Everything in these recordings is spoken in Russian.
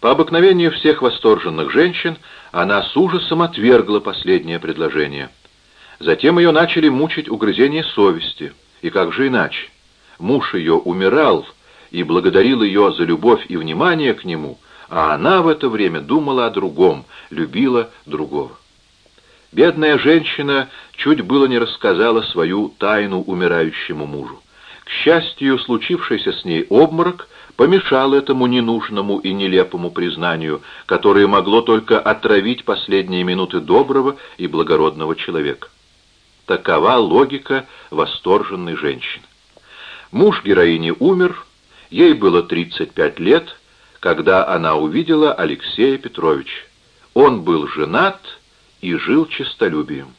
По обыкновению всех восторженных женщин она с ужасом отвергла последнее предложение. Затем ее начали мучить угрызения совести. И как же иначе? Муж ее умирал и благодарил ее за любовь и внимание к нему, а она в это время думала о другом, любила другого. Бедная женщина чуть было не рассказала свою тайну умирающему мужу. К счастью, случившийся с ней обморок помешал этому ненужному и нелепому признанию, которое могло только отравить последние минуты доброго и благородного человека. Такова логика восторженной женщины. Муж героини умер, ей было 35 лет, когда она увидела Алексея Петровича. Он был женат и жил честолюбием.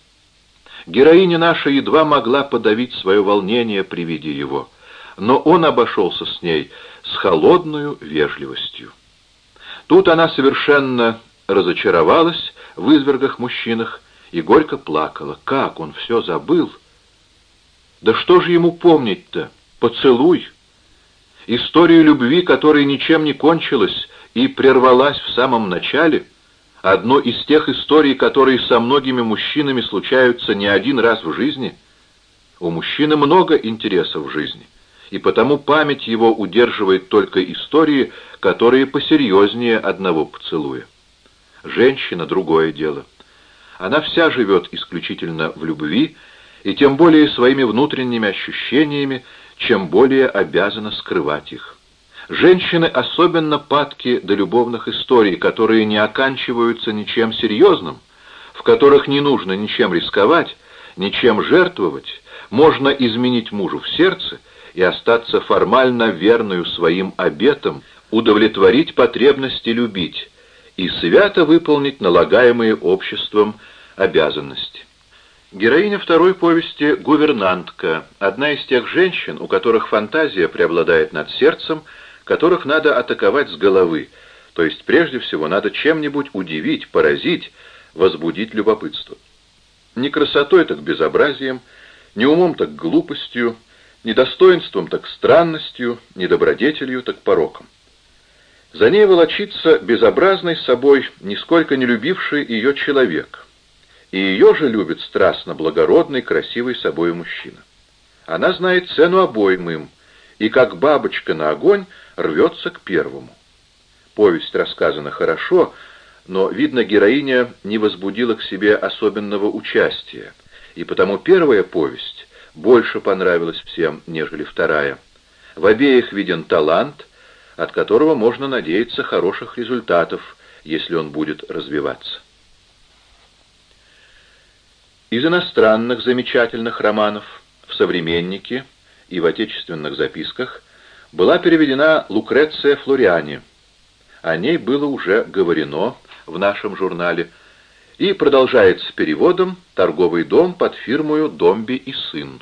Героиня наша едва могла подавить свое волнение при виде его, но он обошелся с ней с холодной вежливостью. Тут она совершенно разочаровалась в извергах-мужчинах и горько плакала. Как он все забыл! Да что же ему помнить-то? Поцелуй! Историю любви, которая ничем не кончилась и прервалась в самом начале — одно из тех историй, которые со многими мужчинами случаются не один раз в жизни. У мужчины много интересов в жизни, и потому память его удерживает только истории, которые посерьезнее одного поцелуя. Женщина — другое дело. Она вся живет исключительно в любви, и тем более своими внутренними ощущениями, чем более обязана скрывать их. Женщины особенно падки до любовных историй, которые не оканчиваются ничем серьезным, в которых не нужно ничем рисковать, ничем жертвовать, можно изменить мужу в сердце и остаться формально верную своим обетам, удовлетворить потребности любить и свято выполнить налагаемые обществом обязанности. Героиня второй повести — гувернантка, одна из тех женщин, у которых фантазия преобладает над сердцем, которых надо атаковать с головы, то есть прежде всего надо чем-нибудь удивить, поразить, возбудить любопытство. Не красотой, так безобразием, не умом, так глупостью, не достоинством, так странностью, не добродетелью, так пороком. За ней волочится безобразный собой, нисколько не любивший ее человек. И ее же любит страстно благородный, красивый собой мужчина. Она знает цену обоим им, и как бабочка на огонь рвется к первому. Повесть рассказана хорошо, но, видно, героиня не возбудила к себе особенного участия, и потому первая повесть больше понравилась всем, нежели вторая. В обеих виден талант, от которого можно надеяться хороших результатов, если он будет развиваться. Из иностранных замечательных романов в «Современнике» и в отечественных записках была переведена Лукреция Флориани. О ней было уже говорено в нашем журнале, и продолжается переводом «Торговый дом под фирмою Домби и сын».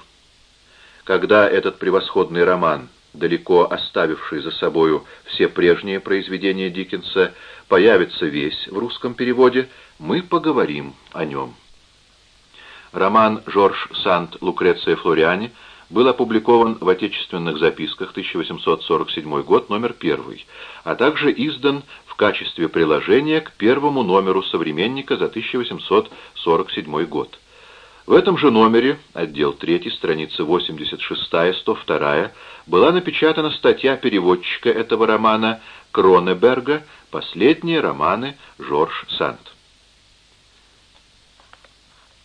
Когда этот превосходный роман, далеко оставивший за собою все прежние произведения Диккенса, появится весь в русском переводе, мы поговорим о нем. Роман «Жорж Сант Лукреция Флориани» был опубликован в «Отечественных записках» 1847 год, номер 1, а также издан в качестве приложения к первому номеру «Современника» за 1847 год. В этом же номере, отдел 3, страницы 86-102, была напечатана статья переводчика этого романа Кронеберга «Последние романы Жорж Санд».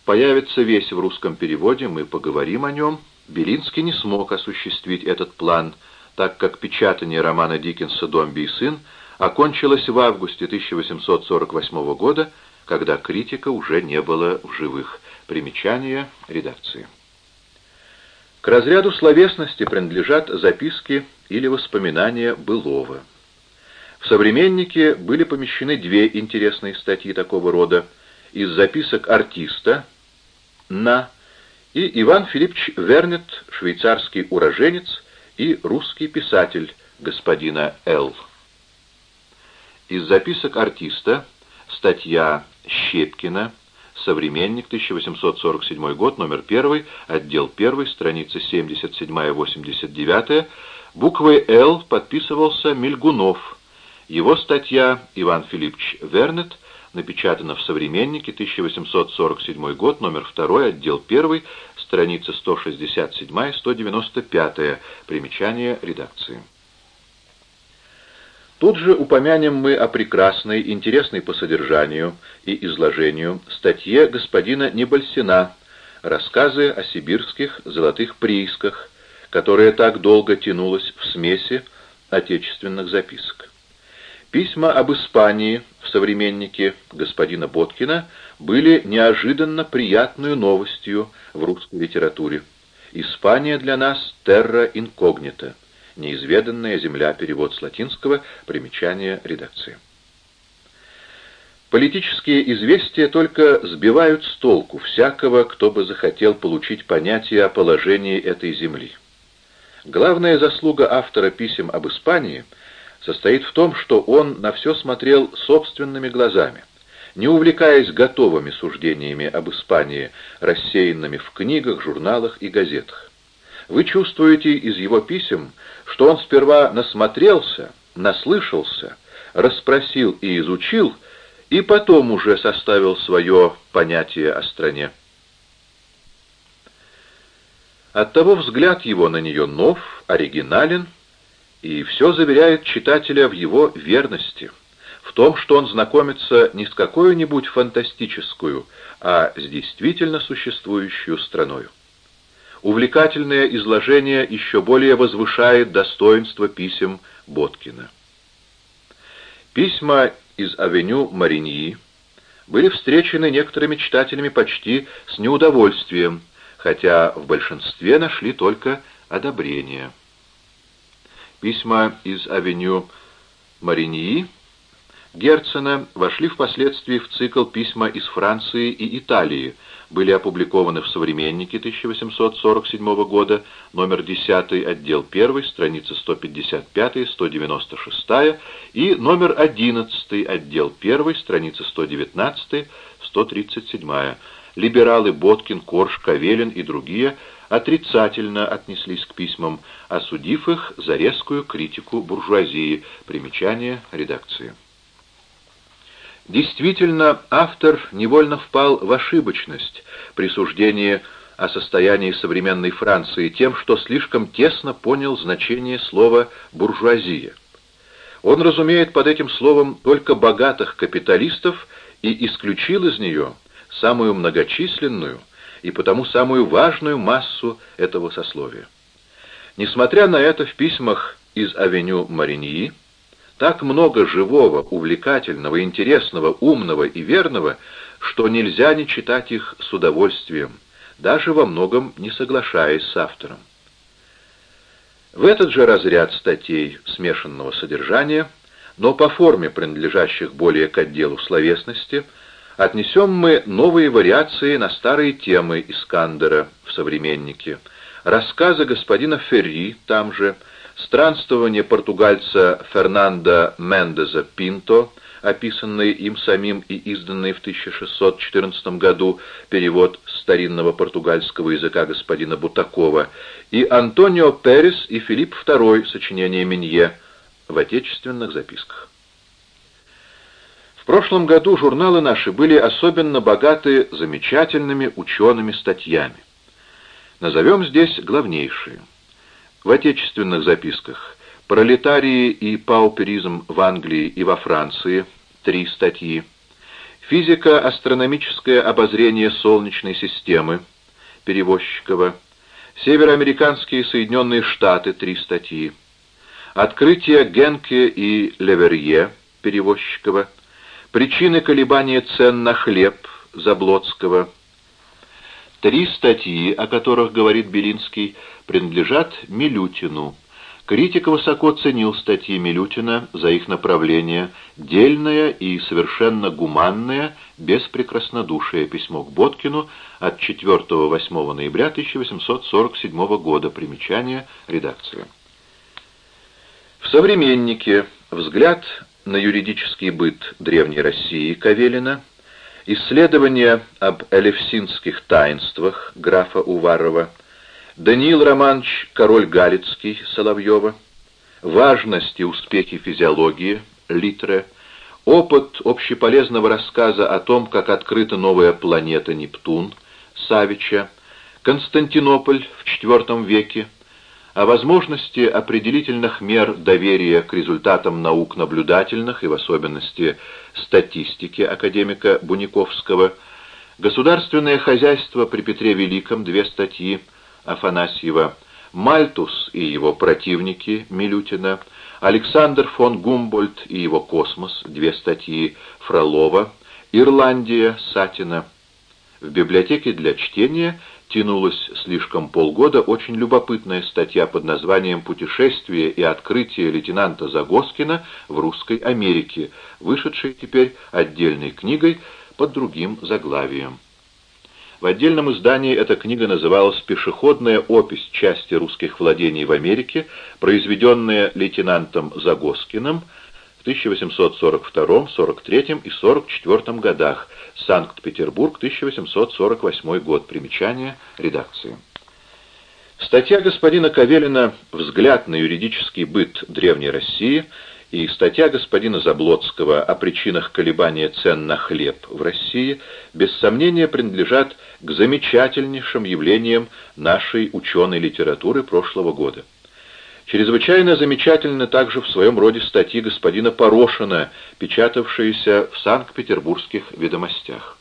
Появится весь в русском переводе, мы поговорим о нем, Белинский не смог осуществить этот план, так как печатание романа Диккенса «Домби и сын» окончилось в августе 1848 года, когда критика уже не было в живых. Примечание редакции. К разряду словесности принадлежат записки или воспоминания былого. В «Современнике» были помещены две интересные статьи такого рода из записок артиста на и Иван Филиппович Вернет, швейцарский уроженец и русский писатель господина Л. Из записок артиста статья Щепкина «Современник», 1847 год, номер 1, отдел 1, страница 77-89, буквой «Л» подписывался Мельгунов, Его статья «Иван Филиппович Вернет» напечатана в «Современнике», 1847 год, номер 2, отдел 1, страница 167-195, примечание редакции. Тут же упомянем мы о прекрасной, интересной по содержанию и изложению статье господина Небольсина «Рассказы о сибирских золотых приисках», которая так долго тянулась в смеси отечественных записок. Письма об Испании в «Современнике» господина Боткина были неожиданно приятной новостью в русской литературе. «Испания для нас терра инкогнита» Неизведанная земля. Перевод с латинского. Примечание редакции. Политические известия только сбивают с толку всякого, кто бы захотел получить понятие о положении этой земли. Главная заслуга автора писем об Испании состоит в том, что он на все смотрел собственными глазами, не увлекаясь готовыми суждениями об Испании, рассеянными в книгах, журналах и газетах. Вы чувствуете из его писем, что он сперва насмотрелся, наслышался, расспросил и изучил, и потом уже составил свое понятие о стране. Оттого взгляд его на нее нов, оригинален, и все заверяет читателя в его верности, в том, что он знакомится не с какой-нибудь фантастическую, а с действительно существующую страною. Увлекательное изложение еще более возвышает достоинство писем Боткина. Письма из авеню Мариньи были встречены некоторыми читателями почти с неудовольствием, хотя в большинстве нашли только одобрение. Письма из авеню Мариньи Герцена вошли впоследствии в цикл «Письма из Франции и Италии», были опубликованы в «Современнике» 1847 года, номер 10, отдел 1, страница 155-196 и номер 11, отдел 1, страница 119-137. Либералы Боткин, Корж, Кавелин и другие отрицательно отнеслись к письмам, осудив их за резкую критику буржуазии. Примечание редакции. Действительно, автор невольно впал в ошибочность при суждении о состоянии современной Франции тем, что слишком тесно понял значение слова «буржуазия». Он разумеет под этим словом только богатых капиталистов и исключил из нее самую многочисленную и потому самую важную массу этого сословия. Несмотря на это, в письмах из авеню Мариньи так много живого, увлекательного, интересного, умного и верного, что нельзя не читать их с удовольствием, даже во многом не соглашаясь с автором. В этот же разряд статей смешанного содержания, но по форме принадлежащих более к отделу словесности, отнесем мы новые вариации на старые темы Искандера в «Современнике», рассказы господина Ферри там же, Странствование португальца Фернандо Мендеза Пинто, описанные им самим и изданные в 1614 году, перевод старинного португальского языка господина Бутакова, и Антонио Перес и Филипп II, сочинение Минье, в отечественных записках. Прошлом году журналы наши были особенно богаты замечательными учеными статьями. Назовем здесь главнейшие. В отечественных записках «Пролетарии и пауперизм в Англии и во Франции» три статьи, «Физико-астрономическое обозрение Солнечной системы» Перевозчикова, «Североамериканские Соединенные Штаты» три статьи, «Открытие Генке и Леверье» Перевозчикова, «Причины колебания цен на хлеб» Заблоцкого, Три статьи, о которых говорит Белинский, принадлежат Милютину. Критик высоко ценил статьи Милютина за их направление, дельное и совершенно гуманное, без прекраснодушия письмо к Боткину от 4-8 ноября 1847 года, примечание редакции. В «Современнике» взгляд на юридический быт Древней России Кавелина – Исследование об элевсинских таинствах графа Уварова, Даниил Романович Король Галицкий Соловьева, Важность и успехи физиологии Литре, опыт общеполезного рассказа о том, как открыта новая планета Нептун, Савича, Константинополь в IV веке, о возможности определительных мер доверия к результатам наук наблюдательных и в особенности статистики академика Буниковского, государственное хозяйство при Петре Великом, две статьи Афанасьева, Мальтус и его противники Милютина, Александр фон Гумбольд и его космос, две статьи Фролова, Ирландия Сатина. В библиотеке для чтения тянулась слишком полгода очень любопытная статья под названием «Путешествие и открытие лейтенанта Загоскина в Русской Америке», вышедшая теперь отдельной книгой под другим заглавием. В отдельном издании эта книга называлась «Пешеходная опись части русских владений в Америке», произведенная лейтенантом Загоскиным в 1842, 43 и 44 годах, Санкт-Петербург, 1848 год. Примечание редакции. Статья господина Кавелина «Взгляд на юридический быт Древней России» и статья господина Заблоцкого о причинах колебания цен на хлеб в России без сомнения принадлежат к замечательнейшим явлениям нашей ученой литературы прошлого года. Чрезвычайно замечательны также в своем роде статьи господина Порошина, печатавшиеся в Санкт-Петербургских ведомостях.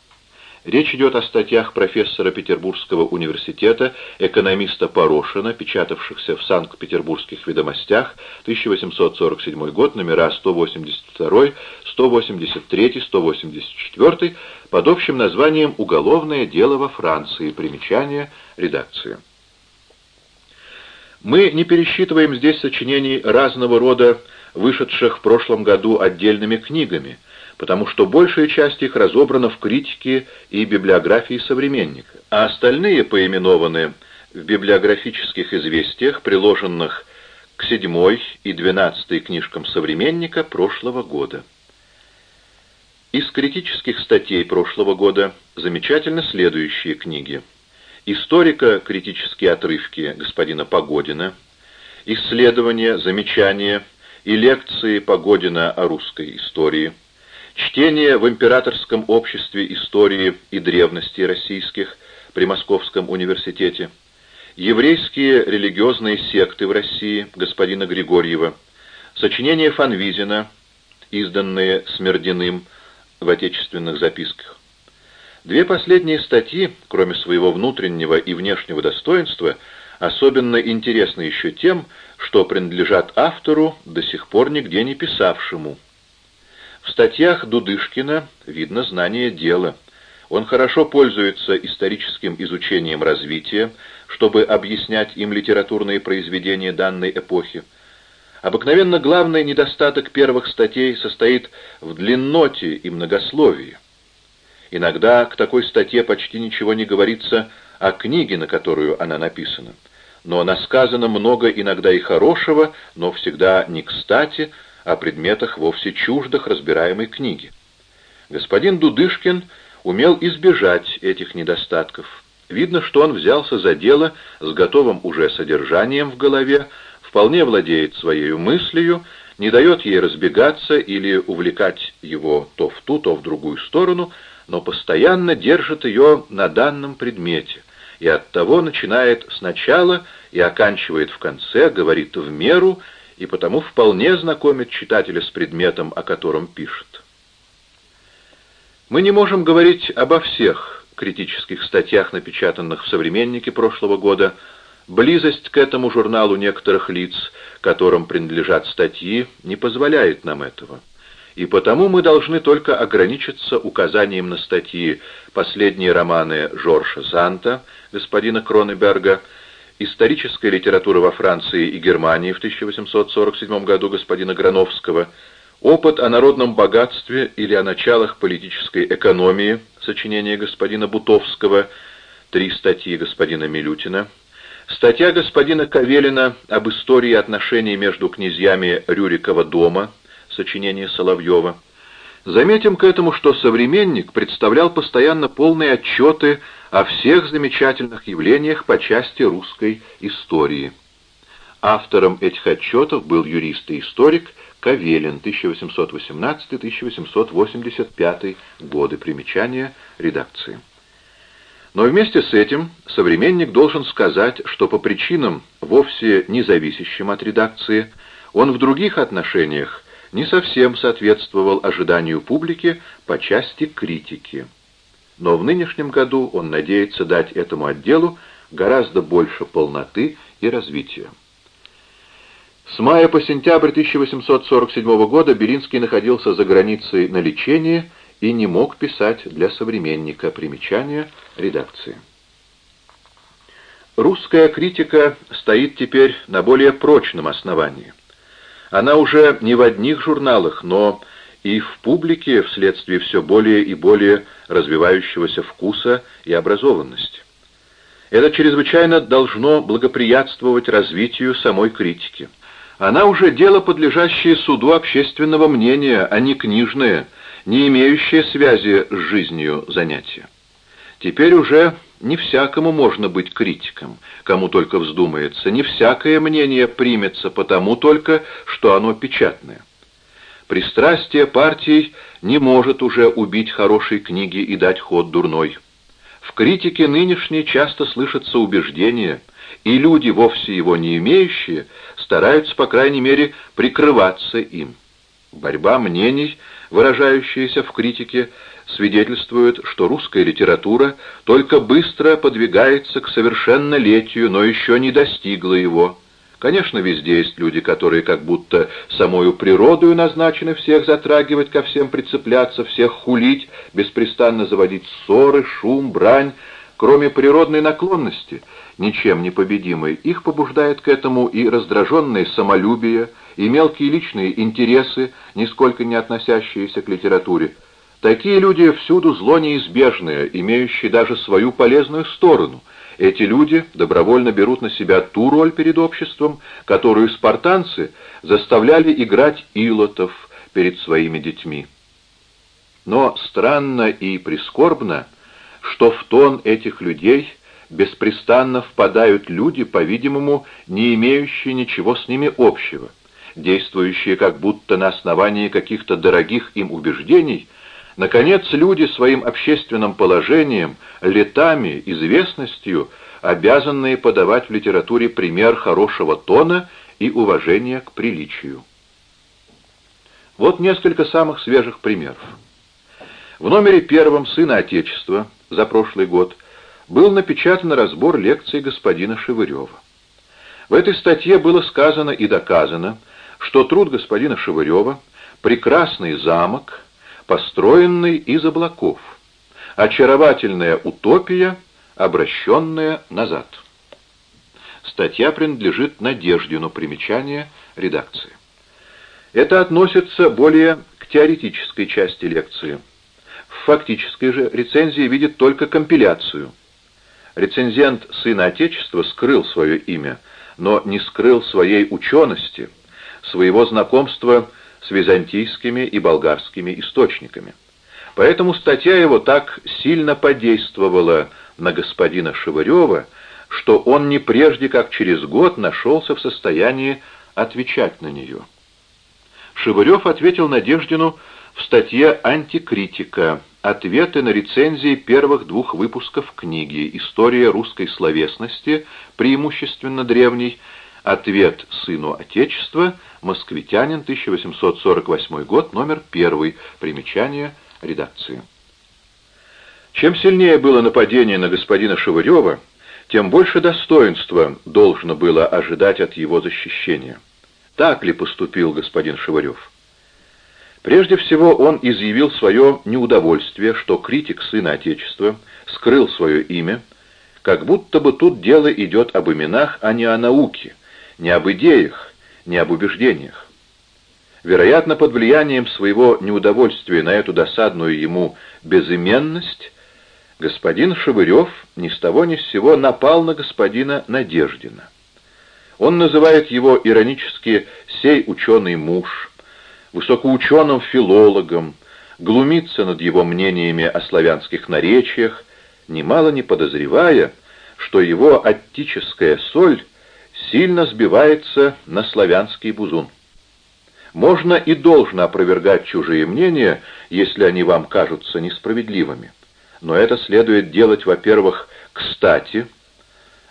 Речь идет о статьях профессора Петербургского университета, экономиста Порошина, печатавшихся в Санкт-Петербургских ведомостях, 1847 год, номера 182, 183, 184, под общим названием «Уголовное дело во Франции». Примечание редакции. Мы не пересчитываем здесь сочинений разного рода, вышедших в прошлом году отдельными книгами – потому что большая часть их разобрана в критике и библиографии современника, а остальные поименованы в библиографических известиях, приложенных к седьмой и двенадцатой книжкам современника прошлого года. Из критических статей прошлого года замечательны следующие книги. Историко-критические отрывки господина Погодина, исследования, замечания и лекции Погодина о русской истории – Чтение в Императорском обществе истории и древности российских при Московском университете. Еврейские религиозные секты в России господина Григорьева. Сочинения Фанвизина, изданные Смердиным в отечественных записках. Две последние статьи, кроме своего внутреннего и внешнего достоинства, особенно интересны еще тем, что принадлежат автору, до сих пор нигде не писавшему – в статьях Дудышкина видно знание дела. Он хорошо пользуется историческим изучением развития, чтобы объяснять им литературные произведения данной эпохи. Обыкновенно главный недостаток первых статей состоит в длинноте и многословии. Иногда к такой статье почти ничего не говорится о книге, на которую она написана. Но насказано много иногда и хорошего, но всегда не кстати, о предметах вовсе чуждых разбираемой книги. Господин Дудышкин умел избежать этих недостатков. Видно, что он взялся за дело с готовым уже содержанием в голове, вполне владеет своей мыслью, не дает ей разбегаться или увлекать его то в ту, то в другую сторону, но постоянно держит ее на данном предмете, и оттого начинает сначала и оканчивает в конце, говорит в меру и потому вполне знакомит читателя с предметом, о котором пишет. Мы не можем говорить обо всех критических статьях, напечатанных в «Современнике» прошлого года. Близость к этому журналу некоторых лиц, которым принадлежат статьи, не позволяет нам этого. И потому мы должны только ограничиться указанием на статьи «Последние романы Жоржа Занта», господина Кронеберга, Историческая литература во Франции и Германии в 1847 году господина Грановского, опыт о народном богатстве или о началах политической экономии, сочинение господина Бутовского, три статьи господина Милютина, статья господина Кавелина об истории отношений между князьями Рюрикова дома, сочинение Соловьева, Заметим к этому, что современник представлял постоянно полные отчеты о всех замечательных явлениях по части русской истории. Автором этих отчетов был юрист и историк Кавелин, 1818-1885 годы. Примечания редакции. Но вместе с этим современник должен сказать, что по причинам, вовсе не зависящим от редакции, он в других отношениях не совсем соответствовал ожиданию публики по части критики. Но в нынешнем году он надеется дать этому отделу гораздо больше полноты и развития. С мая по сентябрь 1847 года Белинский находился за границей на лечении и не мог писать для современника примечания редакции. Русская критика стоит теперь на более прочном основании. Она уже не в одних журналах, но и в публике вследствие все более и более развивающегося вкуса и образованности. Это чрезвычайно должно благоприятствовать развитию самой критики. Она уже дело, подлежащее суду общественного мнения, а не книжное, не имеющее связи с жизнью занятия. Теперь уже не всякому можно быть критиком, кому только вздумается, не всякое мнение примется потому только, что оно печатное. Пристрастие партий не может уже убить хорошей книги и дать ход дурной. В критике нынешней часто слышатся убеждения, и люди, вовсе его не имеющие, стараются, по крайней мере, прикрываться им. Борьба мнений, выражающаяся в критике, свидетельствует, что русская литература только быстро подвигается к совершеннолетию, но еще не достигла его. Конечно, везде есть люди, которые как будто самою природою назначены всех затрагивать, ко всем прицепляться, всех хулить, беспрестанно заводить ссоры, шум, брань. Кроме природной наклонности, ничем не победимой, их побуждает к этому и раздраженное самолюбие, и мелкие личные интересы, нисколько не относящиеся к литературе. Такие люди всюду зло неизбежное, имеющие даже свою полезную сторону — эти люди добровольно берут на себя ту роль перед обществом, которую спартанцы заставляли играть илотов перед своими детьми. Но странно и прискорбно, что в тон этих людей беспрестанно впадают люди, по-видимому, не имеющие ничего с ними общего, действующие как будто на основании каких-то дорогих им убеждений – Наконец, люди своим общественным положением, летами, известностью, обязанные подавать в литературе пример хорошего тона и уважения к приличию. Вот несколько самых свежих примеров. В номере первом «Сына Отечества» за прошлый год был напечатан разбор лекций господина Шевырева. В этой статье было сказано и доказано, что труд господина Шевырева «Прекрасный замок» построенный из облаков. Очаровательная утопия, обращенная назад. Статья принадлежит Надеждину, примечание редакции. Это относится более к теоретической части лекции. В фактической же рецензии видит только компиляцию. Рецензент «Сына Отечества» скрыл свое имя, но не скрыл своей учености, своего знакомства с византийскими и болгарскими источниками. Поэтому статья его так сильно подействовала на господина Шевырева, что он не прежде как через год нашелся в состоянии отвечать на нее. Шевырев ответил Надеждину в статье «Антикритика. Ответы на рецензии первых двух выпусков книги «История русской словесности, преимущественно древней», Ответ сыну Отечества, москвитянин, 1848 год, номер 1, примечание редакции. Чем сильнее было нападение на господина Шевырева, тем больше достоинства должно было ожидать от его защищения. Так ли поступил господин Шевырев? Прежде всего он изъявил свое неудовольствие, что критик сына Отечества скрыл свое имя, как будто бы тут дело идет об именах, а не о науке, не об идеях, не об убеждениях. Вероятно, под влиянием своего неудовольствия на эту досадную ему безыменность, господин Шевырев ни с того ни с сего напал на господина Надеждина. Он называет его иронически «сей ученый муж», высокоученым филологом, глумится над его мнениями о славянских наречиях, немало не подозревая, что его аттическая соль сильно сбивается на славянский бузун. Можно и должно опровергать чужие мнения, если они вам кажутся несправедливыми. Но это следует делать, во-первых, кстати,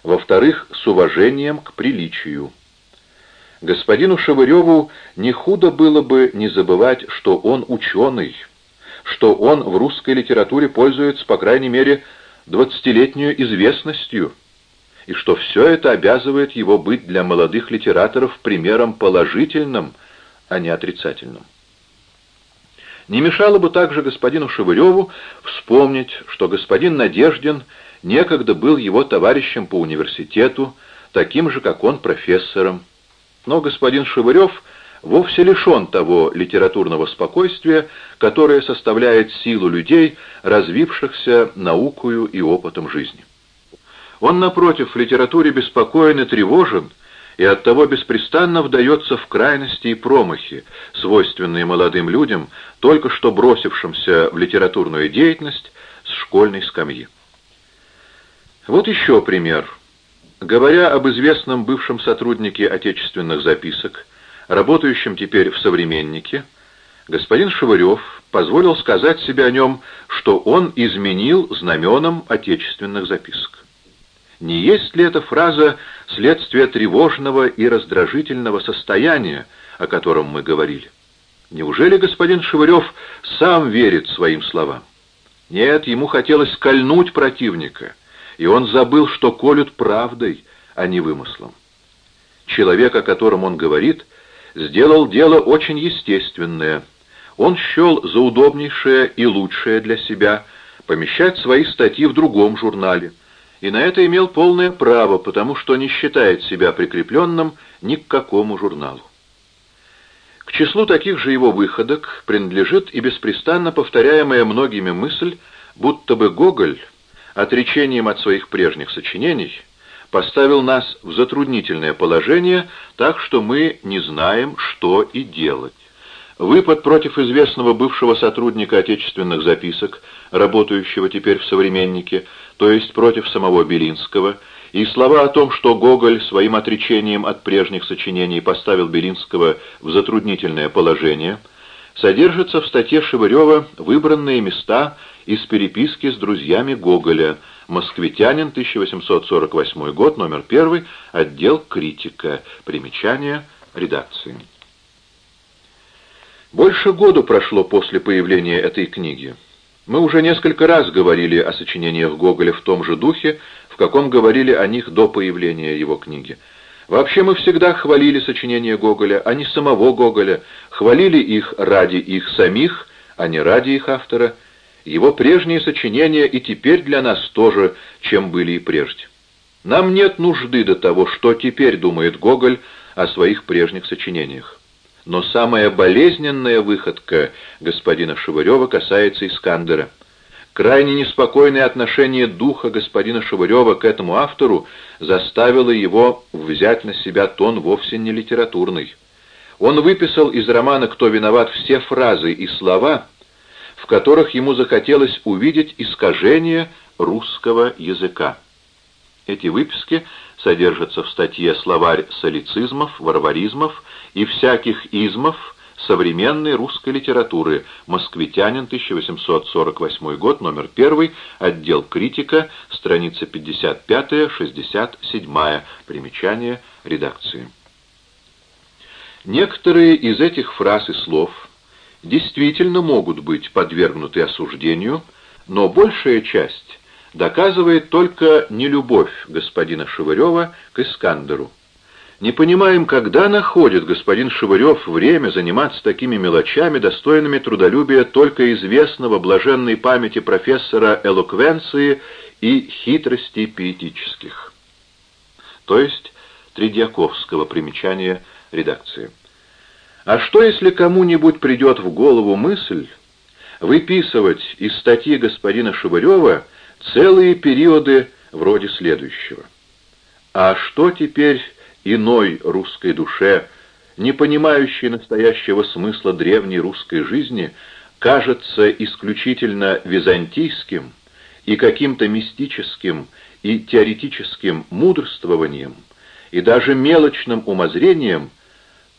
во-вторых, с уважением к приличию. Господину Шевыреву не худо было бы не забывать, что он ученый, что он в русской литературе пользуется, по крайней мере, двадцатилетнюю известностью, и что все это обязывает его быть для молодых литераторов примером положительным, а не отрицательным. Не мешало бы также господину Шевыреву вспомнить, что господин Надеждин некогда был его товарищем по университету, таким же, как он, профессором. Но господин Шевырев вовсе лишен того литературного спокойствия, которое составляет силу людей, развившихся наукою и опытом жизни. Он, напротив, в литературе беспокоен и тревожен, и оттого беспрестанно вдается в крайности и промахи, свойственные молодым людям, только что бросившимся в литературную деятельность с школьной скамьи. Вот еще пример. Говоря об известном бывшем сотруднике отечественных записок, работающем теперь в «Современнике», господин Шевырев позволил сказать себе о нем, что он изменил знаменам отечественных записок. Не есть ли эта фраза следствие тревожного и раздражительного состояния, о котором мы говорили? Неужели господин Шевырев сам верит своим словам? Нет, ему хотелось кольнуть противника, и он забыл, что колют правдой, а не вымыслом. Человек, о котором он говорит, сделал дело очень естественное. Он счел за удобнейшее и лучшее для себя помещать свои статьи в другом журнале, и на это имел полное право, потому что не считает себя прикрепленным ни к какому журналу. К числу таких же его выходок принадлежит и беспрестанно повторяемая многими мысль, будто бы Гоголь, отречением от своих прежних сочинений, поставил нас в затруднительное положение, так что мы не знаем, что и делать. Выпад против известного бывшего сотрудника отечественных записок, работающего теперь в «Современнике», то есть против самого Белинского, и слова о том, что Гоголь своим отречением от прежних сочинений поставил Белинского в затруднительное положение, содержатся в статье Шевырева выбранные места из переписки с друзьями Гоголя, «Москвитянин», 1848 год, номер 1, отдел «Критика», примечание редакции. Больше года прошло после появления этой книги. Мы уже несколько раз говорили о сочинениях Гоголя в том же духе, в каком говорили о них до появления его книги. Вообще мы всегда хвалили сочинения Гоголя, а не самого Гоголя, хвалили их ради их самих, а не ради их автора. Его прежние сочинения и теперь для нас тоже, чем были и прежде. Нам нет нужды до того, что теперь думает Гоголь о своих прежних сочинениях. Но самая болезненная выходка господина Шевырева касается Искандера. Крайне неспокойное отношение духа господина Шевырева к этому автору заставило его взять на себя тон вовсе не литературный. Он выписал из романа «Кто виноват» все фразы и слова, в которых ему захотелось увидеть искажение русского языка. Эти выписки содержатся в статье «Словарь солицизмов, варваризмов и всяких измов современной русской литературы. Москвитянин, 1848 год, номер 1, отдел «Критика», страница 55-67, примечание редакции. Некоторые из этих фраз и слов действительно могут быть подвергнуты осуждению, но большая часть доказывает только нелюбовь господина Шевырева к Искандеру. Не понимаем, когда находит господин Шевырев время заниматься такими мелочами, достойными трудолюбия только известного блаженной памяти профессора элоквенции и хитростей пиетических. То есть Тредьяковского примечания редакции. А что, если кому-нибудь придет в голову мысль выписывать из статьи господина Шевырева целые периоды вроде следующего? А что теперь иной русской душе, не понимающей настоящего смысла древней русской жизни, кажется исключительно византийским и каким-то мистическим и теоретическим мудрствованием, и даже мелочным умозрением,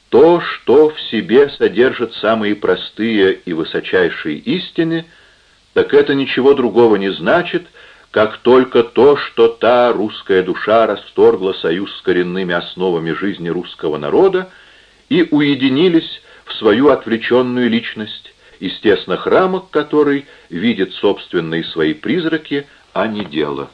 То, что в себе содержит самые простые и высочайшие истины, так это ничего другого не значит, как только то, что та русская душа расторгла союз с коренными основами жизни русского народа и уединились в свою отвлеченную личность, из тесных рамок которой видит собственные свои призраки, а не дело.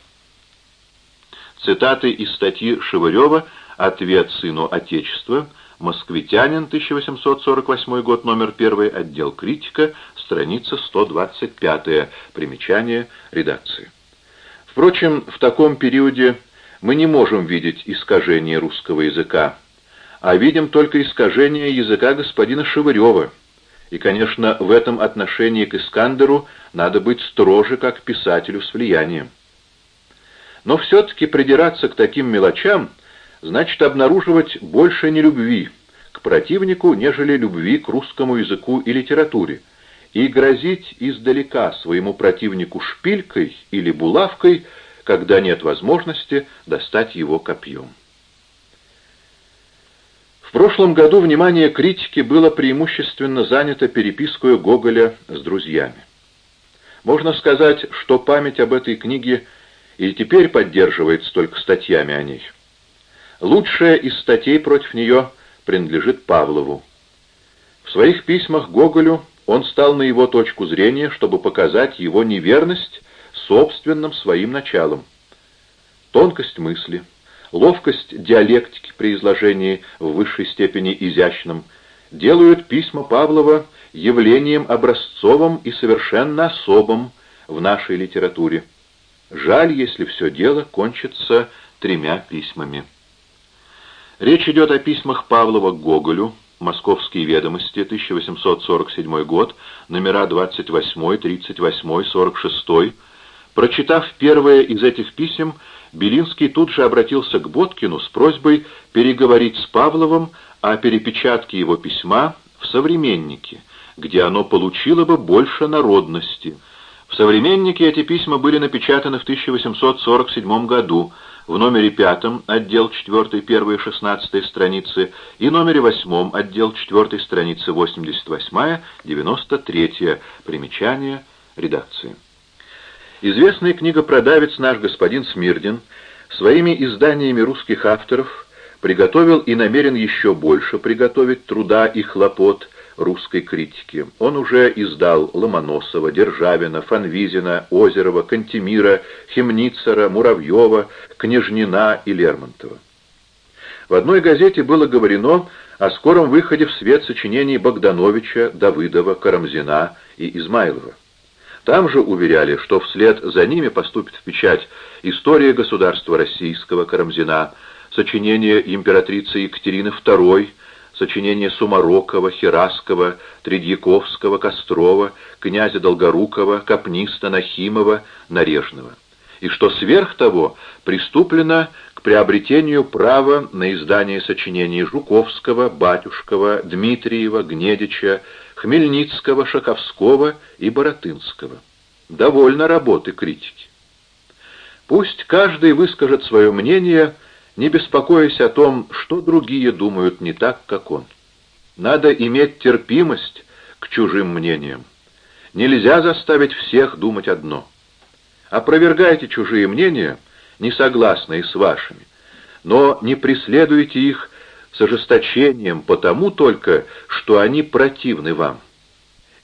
Цитаты из статьи Шевырева «Ответ сыну Отечества», «Москвитянин», 1848 год, номер 1, отдел «Критика», страница 125, примечание редакции. Впрочем, в таком периоде мы не можем видеть искажение русского языка, а видим только искажение языка господина Шевырева. И, конечно, в этом отношении к Искандеру надо быть строже, как писателю с влиянием. Но все-таки придираться к таким мелочам значит обнаруживать больше нелюбви к противнику, нежели любви к русскому языку и литературе, и грозить издалека своему противнику шпилькой или булавкой, когда нет возможности достать его копьем. В прошлом году внимание критики было преимущественно занято перепиской Гоголя с друзьями. Можно сказать, что память об этой книге и теперь поддерживается только статьями о ней. Лучшая из статей против нее принадлежит Павлову. В своих письмах Гоголю он стал на его точку зрения, чтобы показать его неверность собственным своим началом. Тонкость мысли, ловкость диалектики при изложении в высшей степени изящном делают письма Павлова явлением образцовым и совершенно особым в нашей литературе. Жаль, если все дело кончится тремя письмами. Речь идет о письмах Павлова к Гоголю, Московские ведомости, 1847 год, номера 28, 38, 46. Прочитав первое из этих писем, Белинский тут же обратился к Боткину с просьбой переговорить с Павловым о перепечатке его письма в «Современнике», где оно получило бы больше народности – в «Современнике» эти письма были напечатаны в 1847 году, в номере пятом, отдел 4, первые 16 страницы, и номере восьмом, отдел 4, страницы 88, 93, примечание редакции. Известный книгопродавец наш господин Смирдин своими изданиями русских авторов приготовил и намерен еще больше приготовить труда и хлопот русской критики. Он уже издал Ломоносова, Державина, Фанвизина, Озерова, Кантемира, Хемницера, Муравьева, Княжнина и Лермонтова. В одной газете было говорено о скором выходе в свет сочинений Богдановича, Давыдова, Карамзина и Измайлова. Там же уверяли, что вслед за ними поступит в печать «История государства российского» Карамзина, сочинение императрицы Екатерины II, сочинения Сумарокова, Хераскова, Тредьяковского, Кострова, князя Долгорукова, Капниста, Нахимова, Нарежного. И что сверх того приступлено к приобретению права на издание сочинений Жуковского, Батюшкова, Дмитриева, Гнедича, Хмельницкого, Шаковского и Боротынского. Довольно работы критики. Пусть каждый выскажет свое мнение не беспокоясь о том, что другие думают не так, как он. Надо иметь терпимость к чужим мнениям. Нельзя заставить всех думать одно. Опровергайте чужие мнения, не согласные с вашими, но не преследуйте их с ожесточением потому только, что они противны вам.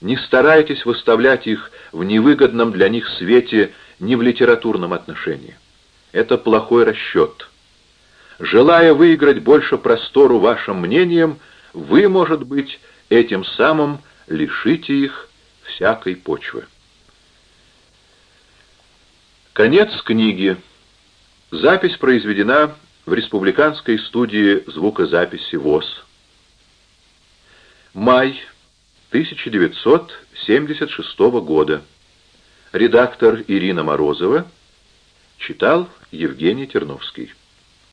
Не старайтесь выставлять их в невыгодном для них свете не в литературном отношении. Это плохой расчет. Желая выиграть больше простору вашим мнением, вы, может быть, этим самым лишите их всякой почвы. Конец книги. Запись произведена в Республиканской студии звукозаписи ВОЗ. Май 1976 года. Редактор Ирина Морозова. Читал Евгений Терновский.